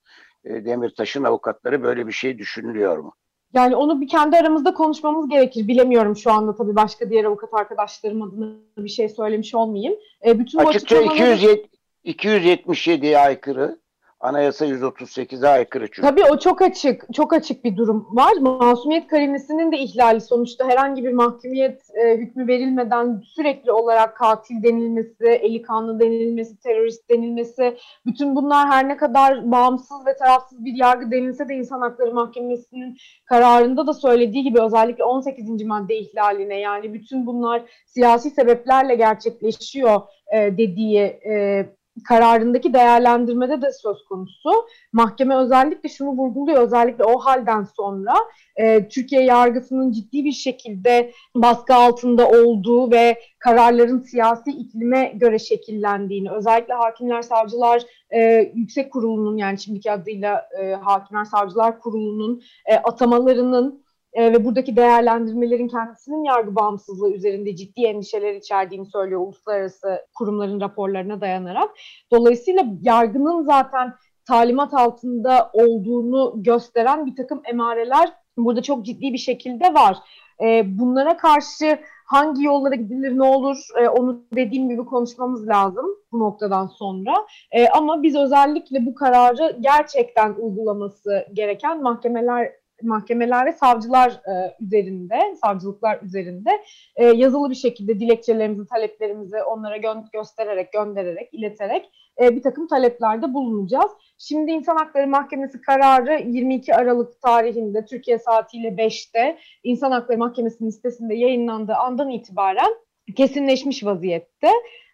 E, Demirtaş'ın avukatları böyle bir şey düşünülüyor mu? Yani onu bir kendi aramızda konuşmamız gerekir. Bilemiyorum şu anda tabii başka diğer avukat arkadaşlarım adına bir şey söylemiş olmayayım. E, bütün Açıkça açıklamaları... 277'ye aykırı Anayasa 138'e aykırı çünkü. Tabii o çok açık, çok açık bir durum var. Masumiyet karinesinin de ihlali sonuçta herhangi bir mahkumiyet e, hükmü verilmeden sürekli olarak katil denilmesi, eli kanlı denilmesi, terörist denilmesi, bütün bunlar her ne kadar bağımsız ve tarafsız bir yargı denilse de İnsan Hakları Mahkemesi'nin kararında da söylediği gibi özellikle 18. madde ihlaline yani bütün bunlar siyasi sebeplerle gerçekleşiyor e, dediği e, kararındaki değerlendirmede de söz konusu. Mahkeme özellikle şunu vurguluyor, özellikle o halden sonra e, Türkiye yargısının ciddi bir şekilde baskı altında olduğu ve kararların siyasi iklime göre şekillendiğini, özellikle Hakimler Savcılar e, Yüksek Kurulu'nun yani şimdiki adıyla e, Hakimler Savcılar Kurulu'nun e, atamalarının e, ve buradaki değerlendirmelerin kendisinin yargı bağımsızlığı üzerinde ciddi endişeler içerdiğini söylüyor uluslararası kurumların raporlarına dayanarak. Dolayısıyla yargının zaten talimat altında olduğunu gösteren bir takım emareler burada çok ciddi bir şekilde var. E, bunlara karşı hangi yollara gidilir ne olur e, onu dediğim gibi konuşmamız lazım bu noktadan sonra. E, ama biz özellikle bu kararı gerçekten uygulaması gereken mahkemeler mahkemeler ve savcılar e, üzerinde, savcılıklar üzerinde e, yazılı bir şekilde dilekçelerimizi, taleplerimizi onlara gö- göstererek, göndererek, ileterek e, bir takım taleplerde bulunacağız. Şimdi İnsan Hakları Mahkemesi kararı 22 Aralık tarihinde Türkiye saatiyle 5'te İnsan Hakları Mahkemesi'nin sitesinde yayınlandığı andan itibaren kesinleşmiş vaziyette.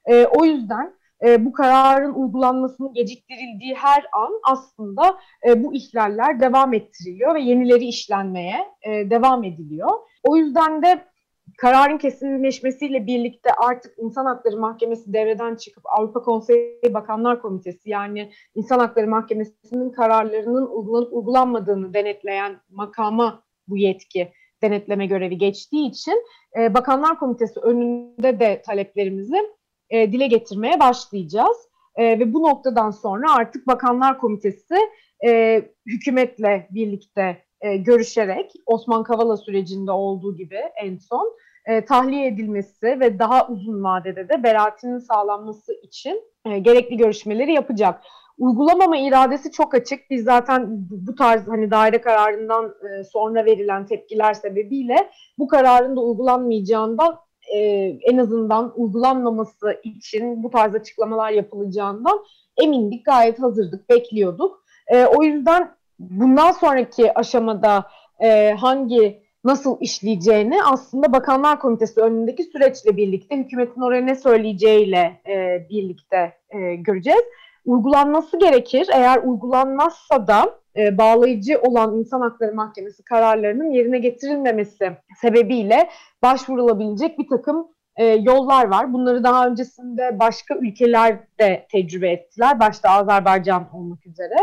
E, o yüzden e, bu kararın uygulanmasının geciktirildiği her an aslında e, bu ihlaller devam ettiriliyor ve yenileri işlenmeye e, devam ediliyor. O yüzden de kararın kesinleşmesiyle birlikte artık İnsan Hakları Mahkemesi devreden çıkıp Avrupa Konseyi Bakanlar Komitesi yani İnsan Hakları Mahkemesi'nin kararlarının uygulanıp uygulanmadığını denetleyen makama bu yetki denetleme görevi geçtiği için e, Bakanlar Komitesi önünde de taleplerimizi e, dile getirmeye başlayacağız. E, ve bu noktadan sonra artık Bakanlar Komitesi e, hükümetle birlikte e, görüşerek Osman Kavala sürecinde olduğu gibi en son e, tahliye edilmesi ve daha uzun vadede de beraatinin sağlanması için e, gerekli görüşmeleri yapacak. Uygulamama iradesi çok açık. Biz zaten bu tarz hani daire kararından e, sonra verilen tepkiler sebebiyle bu kararın da uygulanmayacağından e, en azından uygulanmaması için bu tarz açıklamalar yapılacağından emindik, gayet hazırdık, bekliyorduk. E, o yüzden bundan sonraki aşamada e, hangi nasıl işleyeceğini aslında Bakanlar Komitesi önündeki süreçle birlikte hükümetin oraya ne söyleyeceğiyle e, birlikte e, göreceğiz. Uygulanması gerekir. Eğer uygulanmazsa da e, bağlayıcı olan İnsan Hakları Mahkemesi kararlarının yerine getirilmemesi sebebiyle başvurulabilecek bir takım e, yollar var. Bunları daha öncesinde başka ülkeler de tecrübe ettiler. Başta Azerbaycan olmak üzere.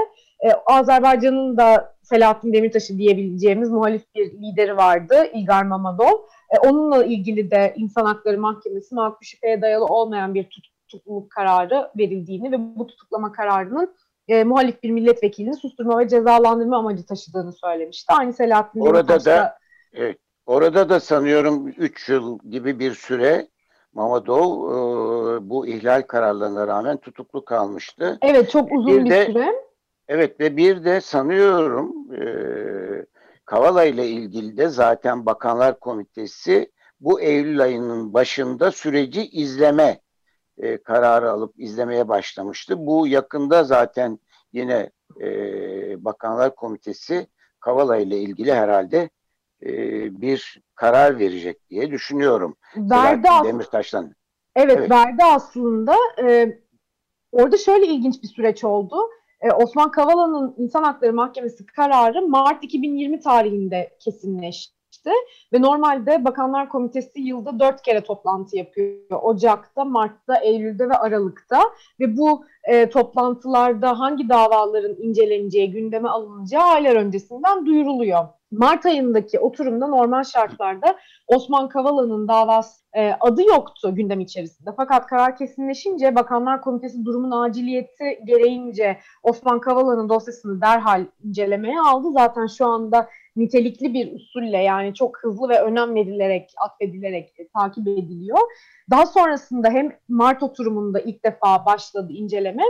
E, Azerbaycan'ın da Selahattin Demirtaş'ı diyebileceğimiz muhalif bir lideri vardı. İlgar Mamadov. E, onunla ilgili de İnsan Hakları Mahkemesi makul şüpheye dayalı olmayan bir tutukluluk kararı verildiğini ve bu tutuklama kararının e, muhalif bir milletvekilini susturma ve cezalandırma amacı taşıdığını söylemişti. Aynı Selahattin Orada da evet, orada da sanıyorum 3 yıl gibi bir süre Mamadov e, bu ihlal kararlarına rağmen tutuklu kalmıştı. Evet çok uzun bir, bir de, süre. Evet ve bir de sanıyorum e, Kavala ile ilgili de zaten Bakanlar Komitesi bu Eylül ayının başında süreci izleme e, kararı alıp izlemeye başlamıştı. Bu yakında zaten yine e, Bakanlar Komitesi Kavala ile ilgili herhalde e, bir karar verecek diye düşünüyorum. Verdi Demirtaş'tan. Evet, evet verdi aslında. E, orada şöyle ilginç bir süreç oldu. E, Osman Kavala'nın İnsan Hakları Mahkemesi kararı Mart 2020 tarihinde kesinleşti ve normalde Bakanlar Komitesi yılda dört kere toplantı yapıyor. Ocak'ta, Mart'ta, Eylül'de ve Aralık'ta ve bu e, toplantılarda hangi davaların inceleneceği, gündeme alınacağı aylar öncesinden duyuruluyor. Mart ayındaki oturumda normal şartlarda Osman Kavala'nın davası e, adı yoktu gündem içerisinde. Fakat karar kesinleşince Bakanlar Komitesi durumun aciliyeti gereğince Osman Kavala'nın dosyasını derhal incelemeye aldı. Zaten şu anda nitelikli bir usulle yani çok hızlı ve önem verilerek, atfedilerek e, takip ediliyor. Daha sonrasında hem Mart oturumunda ilk defa başladı inceleme.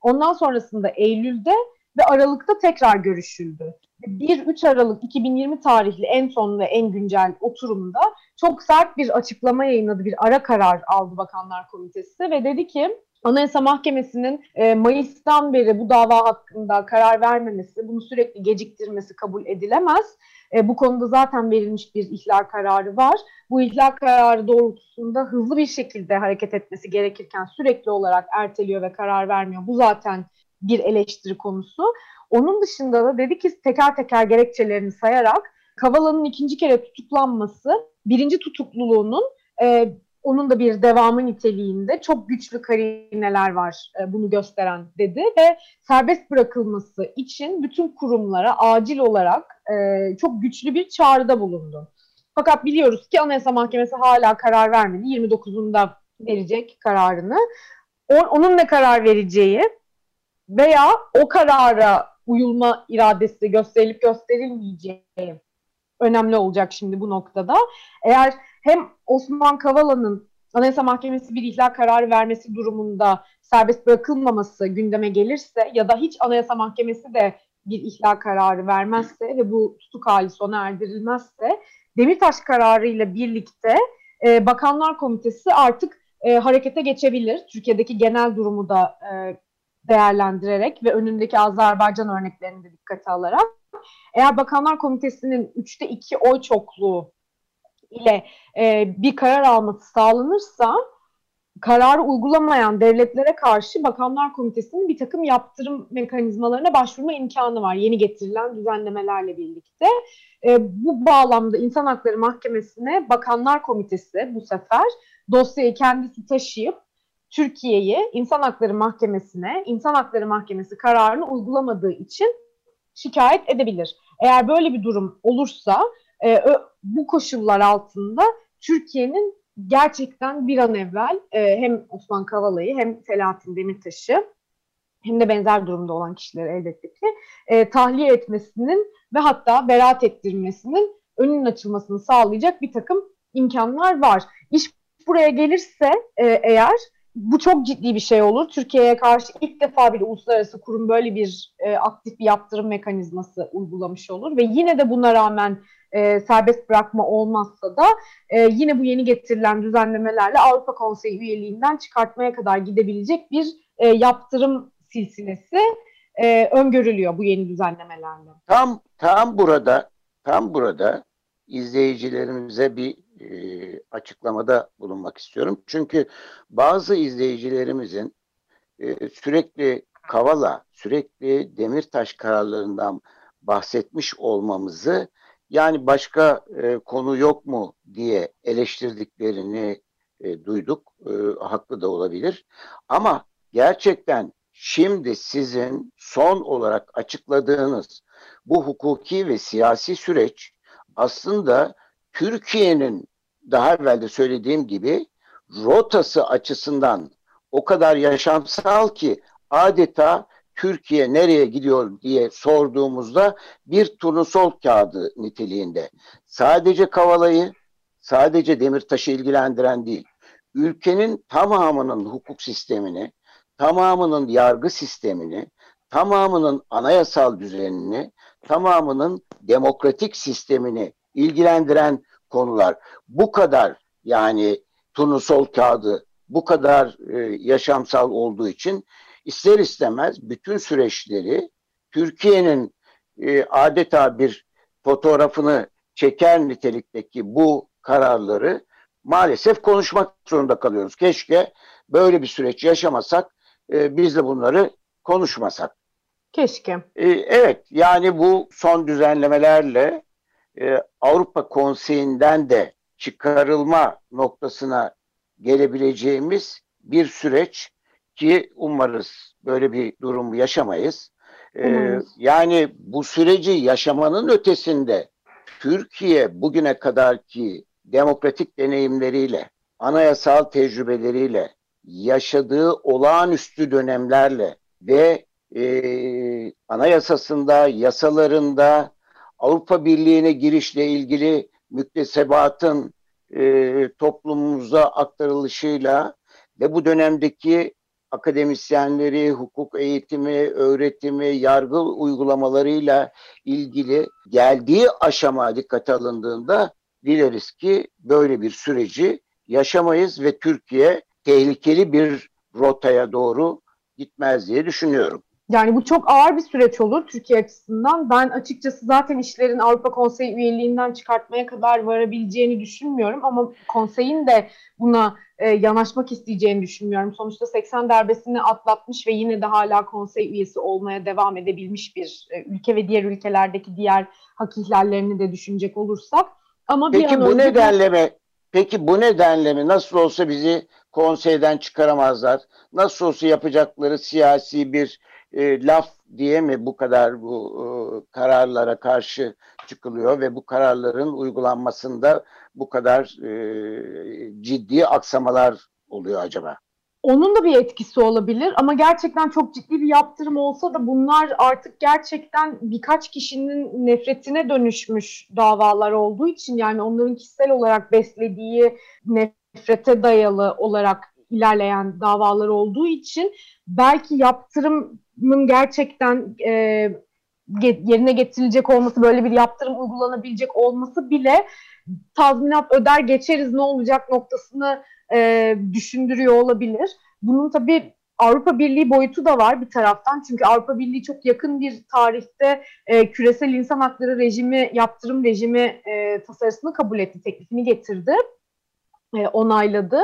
Ondan sonrasında Eylül'de ve Aralık'ta tekrar görüşüldü. 1-3 Aralık 2020 tarihli en son ve en güncel oturumda çok sert bir açıklama yayınladı, bir ara karar aldı Bakanlar Komitesi ve dedi ki Anayasa Mahkemesi'nin e, Mayıs'tan beri bu dava hakkında karar vermemesi, bunu sürekli geciktirmesi kabul edilemez. E, bu konuda zaten verilmiş bir ihlal kararı var. Bu ihlal kararı doğrultusunda hızlı bir şekilde hareket etmesi gerekirken sürekli olarak erteliyor ve karar vermiyor. Bu zaten bir eleştiri konusu. Onun dışında da dedi ki teker teker gerekçelerini sayarak Kavala'nın ikinci kere tutuklanması birinci tutukluluğunun e, onun da bir devamı niteliğinde çok güçlü karineler var e, bunu gösteren dedi ve serbest bırakılması için bütün kurumlara acil olarak e, çok güçlü bir çağrıda bulundu. Fakat biliyoruz ki Anayasa Mahkemesi hala karar vermedi. 29'unda verecek kararını. O, onun ne karar vereceği veya o karara uyulma iradesi gösterilip gösterilmeyeceği önemli olacak şimdi bu noktada. Eğer hem Osman Kavala'nın Anayasa Mahkemesi bir ihlal kararı vermesi durumunda serbest bırakılmaması gündeme gelirse ya da hiç Anayasa Mahkemesi de bir ihlal kararı vermezse ve bu tutuk hali sona erdirilmezse Demirtaş kararıyla birlikte e, Bakanlar Komitesi artık e, harekete geçebilir. Türkiye'deki genel durumu da e, değerlendirerek ve önündeki Azerbaycan örneklerini de dikkate alarak eğer Bakanlar Komitesi'nin üçte iki oy çokluğu ile e, bir karar alması sağlanırsa kararı uygulamayan devletlere karşı Bakanlar Komitesi'nin bir takım yaptırım mekanizmalarına başvurma imkanı var yeni getirilen düzenlemelerle birlikte. E, bu bağlamda İnsan Hakları Mahkemesi'ne Bakanlar Komitesi bu sefer dosyayı kendisi taşıyıp Türkiye'yi İnsan Hakları Mahkemesi'ne, İnsan Hakları Mahkemesi kararını uygulamadığı için şikayet edebilir. Eğer böyle bir durum olursa e, bu koşullar altında Türkiye'nin gerçekten bir an evvel e, hem Osman Kavala'yı hem Selahattin Demirtaş'ı hem de benzer durumda olan kişileri elbette ki e, tahliye etmesinin ve hatta beraat ettirmesinin önünün açılmasını sağlayacak bir takım imkanlar var. İş buraya gelirse e, eğer bu çok ciddi bir şey olur. Türkiye'ye karşı ilk defa bir uluslararası kurum böyle bir e, aktif bir yaptırım mekanizması uygulamış olur ve yine de buna rağmen e, serbest bırakma olmazsa da e, yine bu yeni getirilen düzenlemelerle Avrupa Konseyi üyeliğinden çıkartmaya kadar gidebilecek bir e, yaptırım silsilesi e, öngörülüyor bu yeni düzenlemelerle. Tam tam burada tam burada izleyicilerimize bir e, açıklamada bulunmak istiyorum. Çünkü bazı izleyicilerimizin e, sürekli Kavala, sürekli Demirtaş kararlarından bahsetmiş olmamızı yani başka e, konu yok mu diye eleştirdiklerini e, duyduk. E, haklı da olabilir. Ama gerçekten şimdi sizin son olarak açıkladığınız bu hukuki ve siyasi süreç aslında Türkiye'nin daha evvel de söylediğim gibi rotası açısından o kadar yaşamsal ki adeta Türkiye nereye gidiyor diye sorduğumuzda bir turnusol kağıdı niteliğinde. Sadece Kavala'yı, sadece Demirtaş'ı ilgilendiren değil, ülkenin tamamının hukuk sistemini, tamamının yargı sistemini, tamamının anayasal düzenini, tamamının demokratik sistemini ilgilendiren konular. Bu kadar yani turnusol kağıdı bu kadar e, yaşamsal olduğu için ister istemez bütün süreçleri Türkiye'nin e, adeta bir fotoğrafını çeker nitelikteki bu kararları maalesef konuşmak zorunda kalıyoruz. Keşke böyle bir süreç yaşamasak, e, biz de bunları konuşmasak. Keşke. E, evet, yani bu son düzenlemelerle e, Avrupa Konseyi'nden de çıkarılma noktasına gelebileceğimiz bir süreç ki umarız böyle bir durum yaşamayız. Ee, yani bu süreci yaşamanın ötesinde Türkiye bugüne kadarki demokratik deneyimleriyle, anayasal tecrübeleriyle, yaşadığı olağanüstü dönemlerle ve e, anayasasında, yasalarında Avrupa Birliği'ne girişle ilgili müktesebatın e, toplumumuza aktarılışıyla ve bu dönemdeki akademisyenleri, hukuk eğitimi, öğretimi, yargı uygulamalarıyla ilgili geldiği aşama dikkate alındığında dileriz ki böyle bir süreci yaşamayız ve Türkiye tehlikeli bir rotaya doğru gitmez diye düşünüyorum. Yani bu çok ağır bir süreç olur Türkiye açısından. Ben açıkçası zaten işlerin Avrupa Konseyi üyeliğinden çıkartmaya kadar varabileceğini düşünmüyorum ama konseyin de buna e, yanaşmak isteyeceğini düşünmüyorum. Sonuçta 80 darbesini atlatmış ve yine de hala konsey üyesi olmaya devam edebilmiş bir e, ülke ve diğer ülkelerdeki diğer hak ihlallerini de düşünecek olursak. Ama peki bir bu önce nedenle mi? Peki bu nedenle mi nasıl olsa bizi konseyden çıkaramazlar? Nasıl olsa yapacakları siyasi bir e, laf diye mi bu kadar bu e, kararlara karşı çıkılıyor ve bu kararların uygulanmasında bu kadar e, ciddi aksamalar oluyor acaba? Onun da bir etkisi olabilir ama gerçekten çok ciddi bir yaptırım olsa da bunlar artık gerçekten birkaç kişinin nefretine dönüşmüş davalar olduğu için yani onların kişisel olarak beslediği nefrete dayalı olarak ilerleyen davalar olduğu için belki yaptırımın gerçekten e, yerine getirilecek olması, böyle bir yaptırım uygulanabilecek olması bile tazminat öder geçeriz ne olacak noktasını e, düşündürüyor olabilir. Bunun tabii Avrupa Birliği boyutu da var bir taraftan. Çünkü Avrupa Birliği çok yakın bir tarihte e, küresel insan hakları rejimi, yaptırım rejimi e, tasarısını kabul etti, teklifini getirdi onayladı.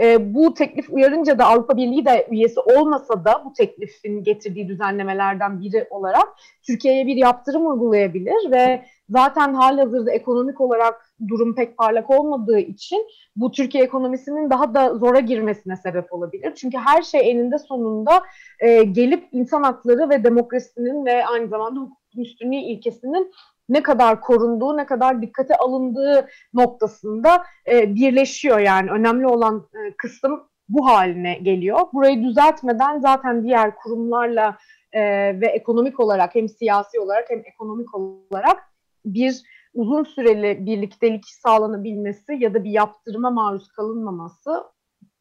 E, bu teklif uyarınca da Avrupa Birliği de üyesi olmasa da bu teklifin getirdiği düzenlemelerden biri olarak Türkiye'ye bir yaptırım uygulayabilir ve zaten halihazırda ekonomik olarak durum pek parlak olmadığı için bu Türkiye ekonomisinin daha da zora girmesine sebep olabilir. Çünkü her şey eninde sonunda e, gelip insan hakları ve demokrasinin ve aynı zamanda hukukun üstünlüğü ilkesinin ne kadar korunduğu, ne kadar dikkate alındığı noktasında e, birleşiyor yani. Önemli olan e, kısım bu haline geliyor. Burayı düzeltmeden zaten diğer kurumlarla e, ve ekonomik olarak hem siyasi olarak hem ekonomik olarak bir uzun süreli birliktelik sağlanabilmesi ya da bir yaptırıma maruz kalınmaması,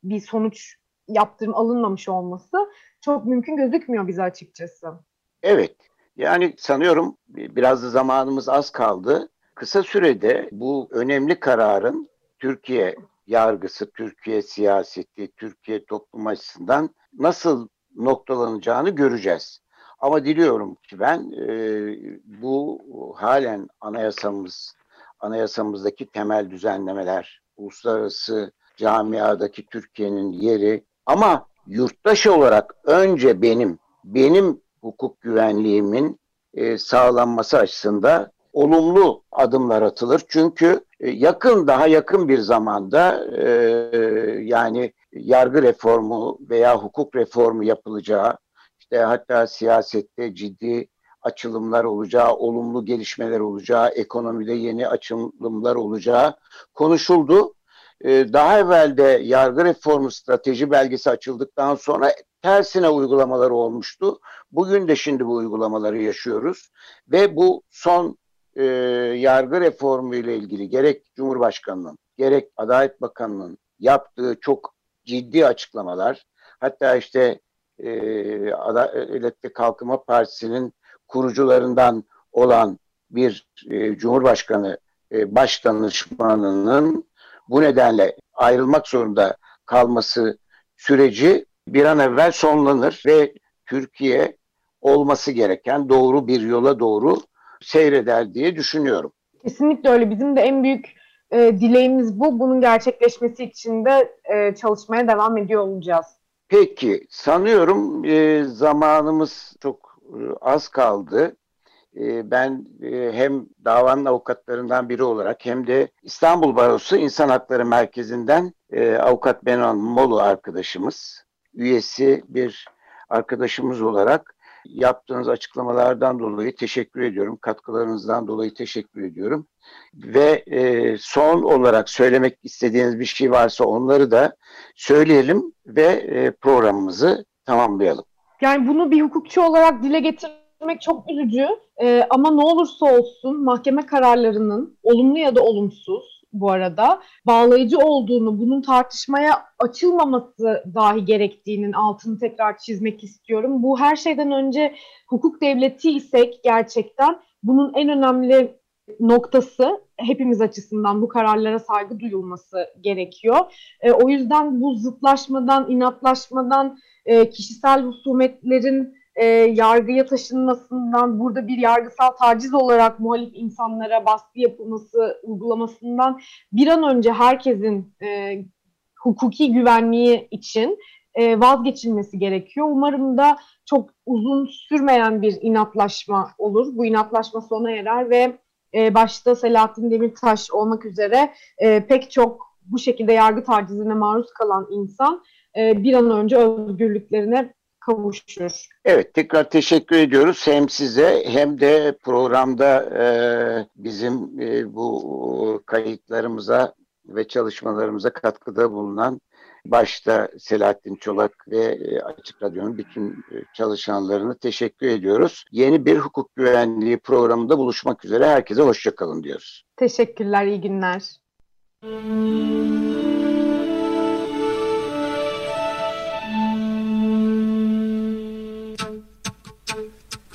bir sonuç yaptırım alınmamış olması çok mümkün gözükmüyor bize açıkçası. Evet, yani sanıyorum biraz da zamanımız az kaldı. Kısa sürede bu önemli kararın Türkiye yargısı, Türkiye siyaseti, Türkiye toplum açısından nasıl noktalanacağını göreceğiz. Ama diliyorum ki ben e, bu halen anayasamız, anayasamızdaki temel düzenlemeler, uluslararası camiadaki Türkiye'nin yeri ama yurttaş olarak önce benim, benim hukuk güvenliğimin e, sağlanması açısından olumlu adımlar atılır. Çünkü e, yakın daha yakın bir zamanda e, yani yargı reformu veya hukuk reformu yapılacağı işte hatta siyasette ciddi açılımlar olacağı, olumlu gelişmeler olacağı, ekonomide yeni açılımlar olacağı konuşuldu. Ee, daha evvel de yargı reformu strateji belgesi açıldıktan sonra tersine uygulamaları olmuştu. Bugün de şimdi bu uygulamaları yaşıyoruz ve bu son e, yargı reformu ile ilgili gerek Cumhurbaşkanı'nın gerek Adalet Bakanı'nın yaptığı çok ciddi açıklamalar hatta işte e, Adalet ve Kalkınma Partisi'nin kurucularından olan bir e, Cumhurbaşkanı e, baş bu nedenle ayrılmak zorunda kalması süreci bir an evvel sonlanır ve Türkiye olması gereken doğru bir yola doğru seyreder diye düşünüyorum. Kesinlikle öyle. Bizim de en büyük e, dileğimiz bu. Bunun gerçekleşmesi için de e, çalışmaya devam ediyor olacağız. Peki, sanıyorum e, zamanımız çok e, az kaldı. E, ben e, hem davanın avukatlarından biri olarak hem de İstanbul Barosu İnsan Hakları Merkezi'nden e, avukat Benan Molu arkadaşımız, üyesi bir arkadaşımız olarak yaptığınız açıklamalardan dolayı teşekkür ediyorum. Katkılarınızdan dolayı teşekkür ediyorum. Ve e, son olarak söylemek istediğiniz bir şey varsa onları da söyleyelim ve e, programımızı tamamlayalım. Yani bunu bir hukukçu olarak dile getirmek çok üzücü. E, ama ne olursa olsun mahkeme kararlarının olumlu ya da olumsuz bu arada bağlayıcı olduğunu, bunun tartışmaya açılmaması dahi gerektiğinin altını tekrar çizmek istiyorum. Bu her şeyden önce hukuk devleti isek gerçekten bunun en önemli noktası hepimiz açısından bu kararlara saygı duyulması gerekiyor. E, o yüzden bu zıtlaşmadan, inatlaşmadan, e, kişisel husumetlerin e, yargıya taşınmasından, burada bir yargısal taciz olarak muhalif insanlara baskı yapılması, uygulamasından bir an önce herkesin e, hukuki güvenliği için e, vazgeçilmesi gerekiyor. Umarım da çok uzun sürmeyen bir inatlaşma olur. Bu inatlaşma sona erer ve e, başta Selahattin Demirtaş olmak üzere e, pek çok bu şekilde yargı tacizine maruz kalan insan e, bir an önce özgürlüklerine kavuşur. Evet tekrar teşekkür ediyoruz hem size hem de programda e, bizim e, bu kayıtlarımıza ve çalışmalarımıza katkıda bulunan başta Selahattin Çolak ve e, Açık Radyo'nun bütün e, çalışanlarını teşekkür ediyoruz. Yeni bir hukuk güvenliği programında buluşmak üzere. Herkese hoşçakalın diyoruz. Teşekkürler, iyi günler.